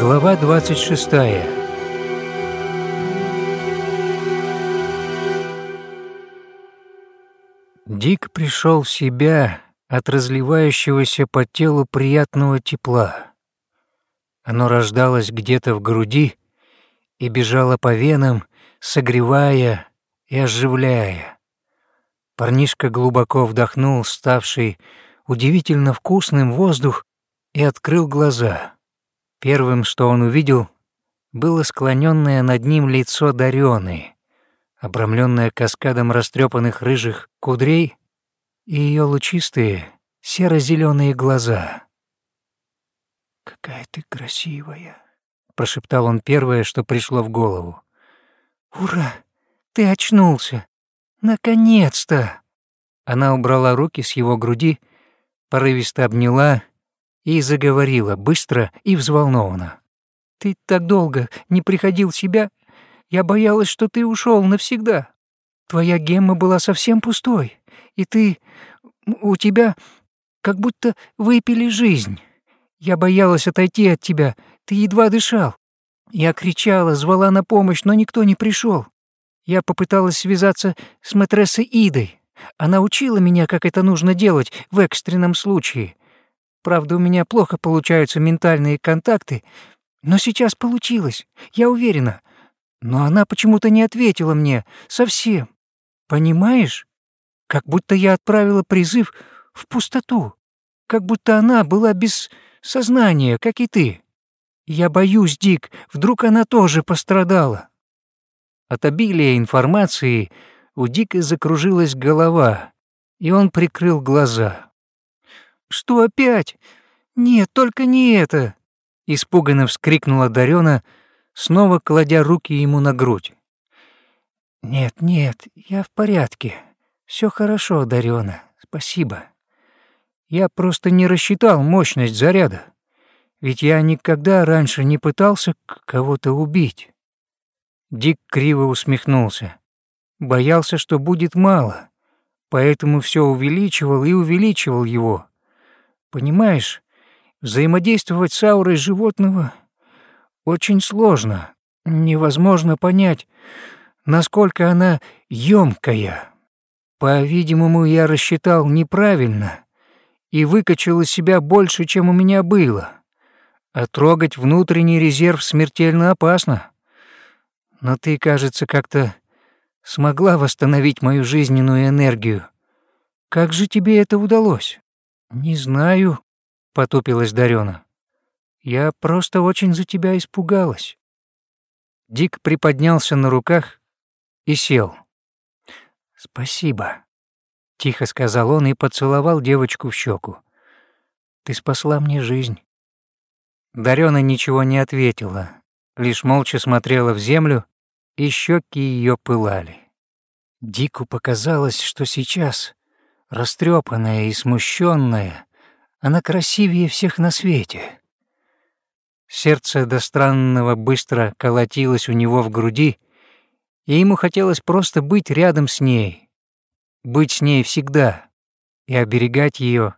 Глава 26 Дик пришел в себя от разливающегося по телу приятного тепла. Оно рождалось где-то в груди и бежало по венам, согревая и оживляя. Парнишка глубоко вдохнул ставший удивительно вкусным воздух и открыл глаза. Первым, что он увидел, было склоненное над ним лицо Дарёны, обрамленное каскадом растрепанных рыжих кудрей и ее лучистые серо-зеленые глаза. «Какая ты красивая!» — прошептал он первое, что пришло в голову. «Ура! Ты очнулся! Наконец-то!» Она убрала руки с его груди, порывисто обняла и заговорила быстро и взволнованно. «Ты так долго не приходил в себя. Я боялась, что ты ушел навсегда. Твоя гемма была совсем пустой, и ты... у тебя как будто выпили жизнь. Я боялась отойти от тебя, ты едва дышал. Я кричала, звала на помощь, но никто не пришел. Я попыталась связаться с матрессой Идой. Она учила меня, как это нужно делать в экстренном случае. Правда, у меня плохо получаются ментальные контакты, но сейчас получилось, я уверена. Но она почему-то не ответила мне совсем. Понимаешь? Как будто я отправила призыв в пустоту. Как будто она была без сознания, как и ты. Я боюсь, Дик, вдруг она тоже пострадала. От обилия информации у Дика закружилась голова, и он прикрыл глаза. «Что опять? Нет, только не это!» Испуганно вскрикнула Дарёна, снова кладя руки ему на грудь. «Нет, нет, я в порядке. Все хорошо, Дарёна, спасибо. Я просто не рассчитал мощность заряда, ведь я никогда раньше не пытался кого-то убить». Дик криво усмехнулся. Боялся, что будет мало, поэтому все увеличивал и увеличивал его. Понимаешь, взаимодействовать с аурой животного очень сложно. Невозможно понять, насколько она ёмкая. По-видимому, я рассчитал неправильно и выкачал из себя больше, чем у меня было. А трогать внутренний резерв смертельно опасно. Но ты, кажется, как-то смогла восстановить мою жизненную энергию. Как же тебе это удалось? «Не знаю», — потупилась Дарёна. «Я просто очень за тебя испугалась». Дик приподнялся на руках и сел. «Спасибо», — тихо сказал он и поцеловал девочку в щеку. «Ты спасла мне жизнь». Дарёна ничего не ответила, лишь молча смотрела в землю, и щеки ее пылали. Дику показалось, что сейчас растрепанная и смущенная, она красивее всех на свете. Сердце до странного быстро колотилось у него в груди, и ему хотелось просто быть рядом с ней, быть с ней всегда и оберегать ее,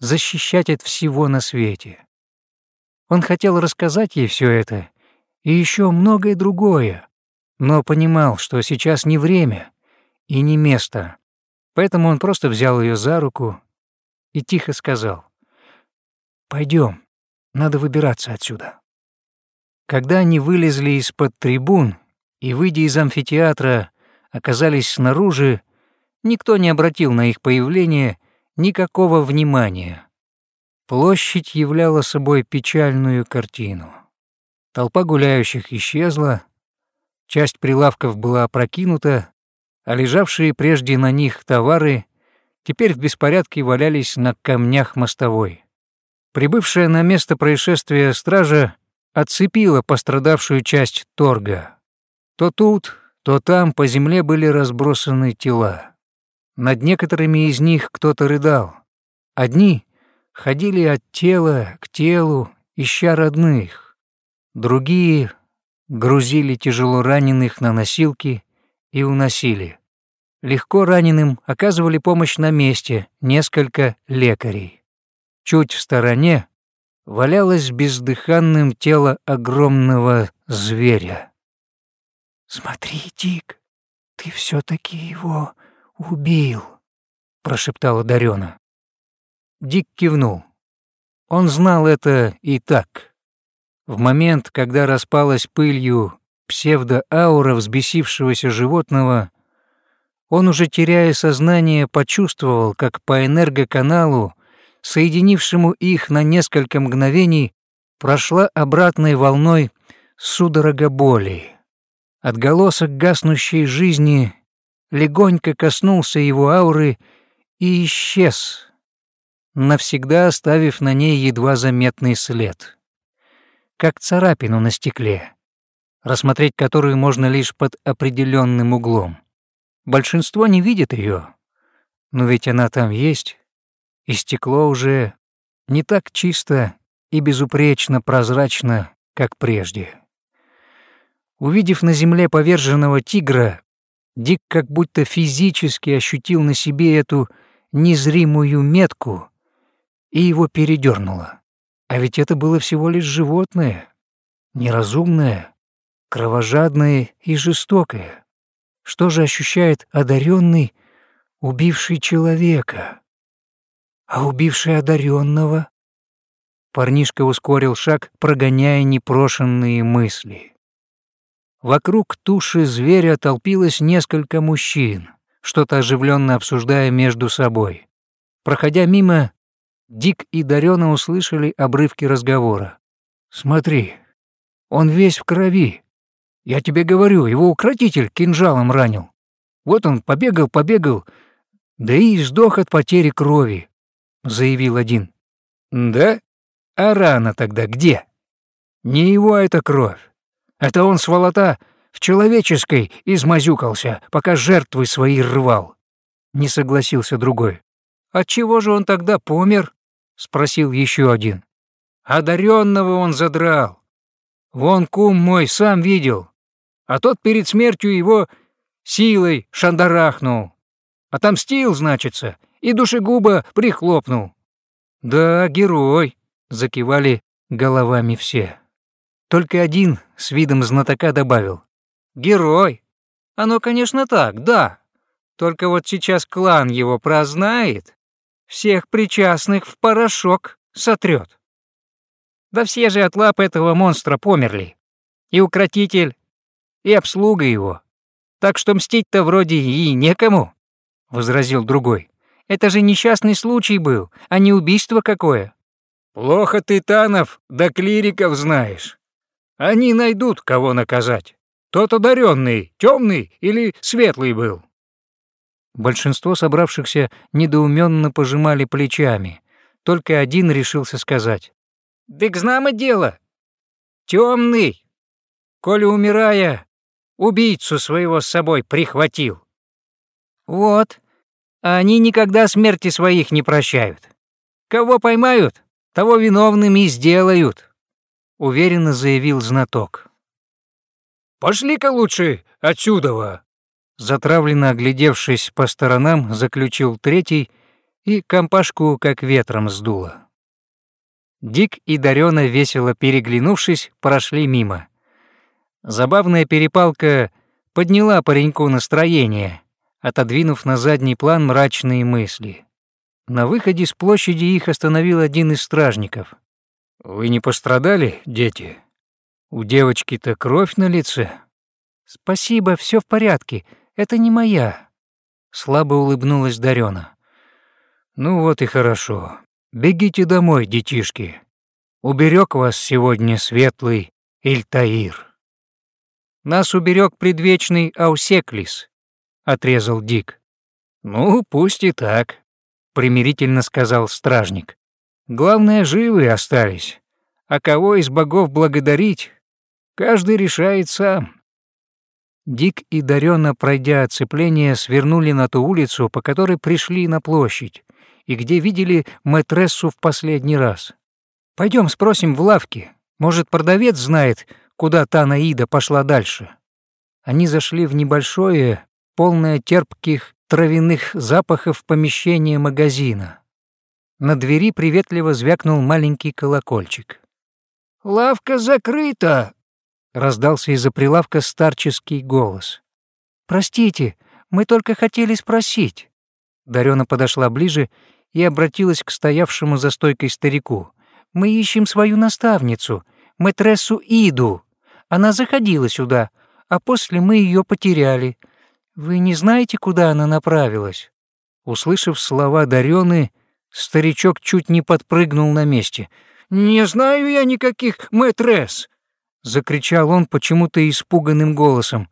защищать от всего на свете. Он хотел рассказать ей все это и еще многое другое, но понимал, что сейчас не время и не место Поэтому он просто взял ее за руку и тихо сказал, «Пойдем, надо выбираться отсюда». Когда они вылезли из-под трибун и, выйдя из амфитеатра, оказались снаружи, никто не обратил на их появление никакого внимания. Площадь являла собой печальную картину. Толпа гуляющих исчезла, часть прилавков была опрокинута, а лежавшие прежде на них товары теперь в беспорядке валялись на камнях мостовой. Прибывшая на место происшествия стража отцепила пострадавшую часть торга. То тут, то там по земле были разбросаны тела. Над некоторыми из них кто-то рыдал. Одни ходили от тела к телу, ища родных. Другие грузили тяжело раненых на носилки и уносили. Легко раненым оказывали помощь на месте несколько лекарей. Чуть в стороне валялось бездыханным тело огромного зверя. «Смотри, Дик, ты все таки его убил», — прошептала Дарёна. Дик кивнул. Он знал это и так. В момент, когда распалась пылью псевдоаура взбесившегося животного, он уже теряя сознание, почувствовал, как по энергоканалу, соединившему их на несколько мгновений, прошла обратной волной судорога боли. Отголосок гаснущей жизни легонько коснулся его ауры и исчез, навсегда оставив на ней едва заметный след, как царапину на стекле, рассмотреть которую можно лишь под определенным углом. Большинство не видит ее, но ведь она там есть, и стекло уже не так чисто и безупречно прозрачно, как прежде. Увидев на земле поверженного тигра, Дик как будто физически ощутил на себе эту незримую метку, и его передернуло. А ведь это было всего лишь животное, неразумное, кровожадное и жестокое. Что же ощущает одаренный, убивший человека? А убивший одаренного? Парнишка ускорил шаг, прогоняя непрошенные мысли. Вокруг туши зверя толпилось несколько мужчин, что-то оживленно обсуждая между собой. Проходя мимо, Дик и Дарёна услышали обрывки разговора. «Смотри, он весь в крови. Я тебе говорю, его укротитель кинжалом ранил. Вот он побегал, побегал, да и сдох от потери крови», — заявил один. «Да? А рана тогда где?» «Не его это кровь. Это он, сволота, в человеческой измазюкался, пока жертвы свои рвал», — не согласился другой. «Отчего же он тогда помер?» — спросил еще один. «Одаренного он задрал. Вон кум мой сам видел, а тот перед смертью его силой шандарахнул. Отомстил, значится, и душегуба прихлопнул. «Да, герой», — закивали головами все. Только один с видом знатока добавил. «Герой. Оно, конечно, так, да. Только вот сейчас клан его прознает, всех причастных в порошок сотрет. Да все же от лап этого монстра померли. И укротитель, и обслуга его. Так что мстить-то вроде и некому», — возразил другой. «Это же несчастный случай был, а не убийство какое». «Плохо ты танов да клириков знаешь. Они найдут, кого наказать. Тот одаренный, темный или светлый был». Большинство собравшихся недоуменно пожимали плечами. Только один решился сказать. «Дык знамо дело. Темный. Коли умирая, убийцу своего с собой прихватил. Вот, они никогда смерти своих не прощают. Кого поймают, того виновными и сделают, уверенно заявил знаток. Пошли-ка лучше отсюда, затравленно оглядевшись по сторонам, заключил третий и компашку как ветром сдуло. Дик и Дарёна, весело переглянувшись, прошли мимо. Забавная перепалка подняла пареньку настроение, отодвинув на задний план мрачные мысли. На выходе с площади их остановил один из стражников. «Вы не пострадали, дети? У девочки-то кровь на лице?» «Спасибо, все в порядке, это не моя», — слабо улыбнулась Дарёна. «Ну вот и хорошо. Бегите домой, детишки. Уберег вас сегодня светлый Ильтаир». Нас уберег предвечный Аусеклис», — отрезал Дик. «Ну, пусть и так», — примирительно сказал стражник. «Главное, живы остались. А кого из богов благодарить, каждый решает сам». Дик и Дарёна, пройдя оцепление, свернули на ту улицу, по которой пришли на площадь, и где видели мэтрессу в последний раз. Пойдем спросим в лавке. Может, продавец знает, куда та Наида пошла дальше. Они зашли в небольшое, полное терпких травяных запахов помещение магазина. На двери приветливо звякнул маленький колокольчик. «Лавка закрыта!» — раздался из-за прилавка старческий голос. «Простите, мы только хотели спросить». Дарёна подошла ближе и обратилась к стоявшему за стойкой старику. «Мы ищем свою наставницу, мэтрессу Иду. Она заходила сюда, а после мы ее потеряли. Вы не знаете, куда она направилась?» Услышав слова Дарёны, старичок чуть не подпрыгнул на месте. «Не знаю я никаких мэтресс!» — закричал он почему-то испуганным голосом.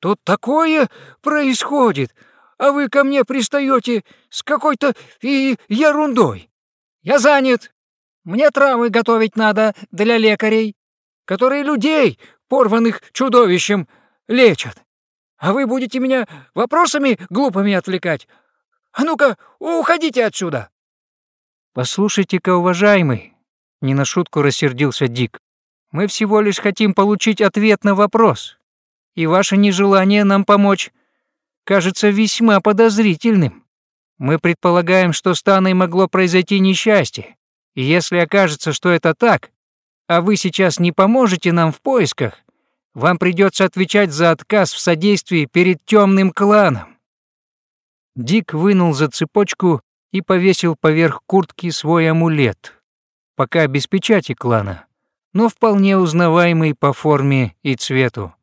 «Тут такое происходит, а вы ко мне пристаете с какой-то и ерундой. Я занят. Мне травы готовить надо для лекарей, которые людей, порванных чудовищем, лечат. А вы будете меня вопросами глупыми отвлекать? А ну-ка, уходите отсюда!» «Послушайте-ка, уважаемый!» — не на шутку рассердился Дик. «Мы всего лишь хотим получить ответ на вопрос, и ваше нежелание нам помочь кажется весьма подозрительным. Мы предполагаем, что с Таной могло произойти несчастье, и если окажется, что это так, а вы сейчас не поможете нам в поисках, вам придется отвечать за отказ в содействии перед темным кланом». Дик вынул за цепочку и повесил поверх куртки свой амулет, пока без печати клана, но вполне узнаваемый по форме и цвету.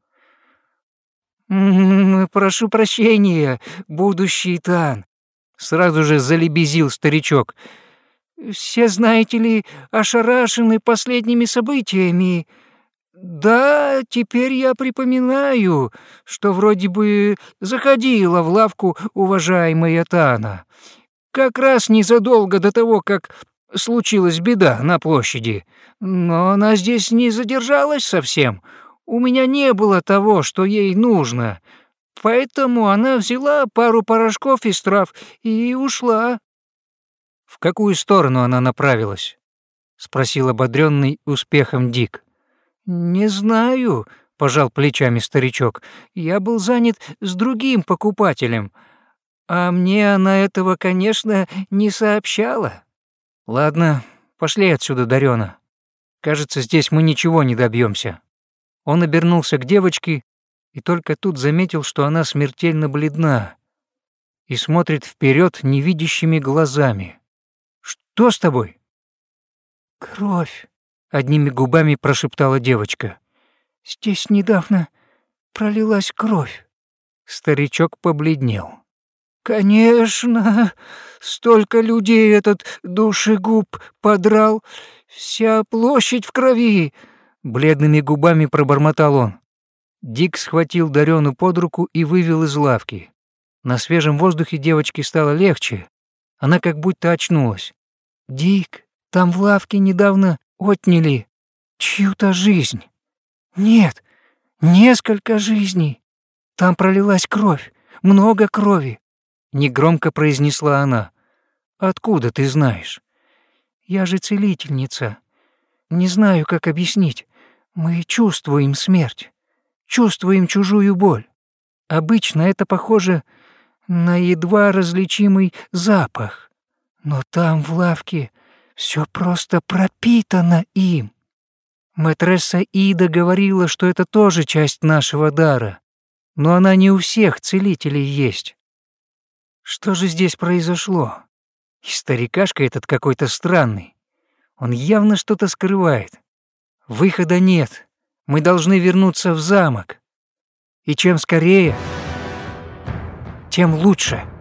«Прошу прощения, будущий Тан», — сразу же залебезил старичок. «Все, знаете ли, ошарашены последними событиями. Да, теперь я припоминаю, что вроде бы заходила в лавку уважаемая Тана. Как раз незадолго до того, как случилась беда на площади. Но она здесь не задержалась совсем. У меня не было того, что ей нужно. Поэтому она взяла пару порошков из трав и ушла. В какую сторону она направилась? спросил ободренный успехом Дик. Не знаю, пожал плечами старичок. Я был занят с другим покупателем, а мне она этого, конечно, не сообщала. Ладно, пошли отсюда, Дарёна. Кажется, здесь мы ничего не добьемся. Он обернулся к девочке и только тут заметил, что она смертельно бледна и смотрит вперед невидящими глазами. «Что с тобой?» «Кровь», — одними губами прошептала девочка. «Здесь недавно пролилась кровь». Старичок побледнел. «Конечно, столько людей этот душегуб подрал, вся площадь в крови, Бледными губами пробормотал он. Дик схватил Дарёну под руку и вывел из лавки. На свежем воздухе девочке стало легче. Она как будто очнулась. «Дик, там в лавке недавно отняли чью-то жизнь. Нет, несколько жизней. Там пролилась кровь, много крови», — негромко произнесла она. «Откуда ты знаешь?» «Я же целительница. Не знаю, как объяснить. Мы чувствуем смерть, чувствуем чужую боль. Обычно это похоже на едва различимый запах, но там в лавке все просто пропитано им. Матресса Ида говорила, что это тоже часть нашего дара, но она не у всех целителей есть. Что же здесь произошло? И старикашка этот какой-то странный. Он явно что-то скрывает. Выхода нет. Мы должны вернуться в замок. И чем скорее, тем лучше.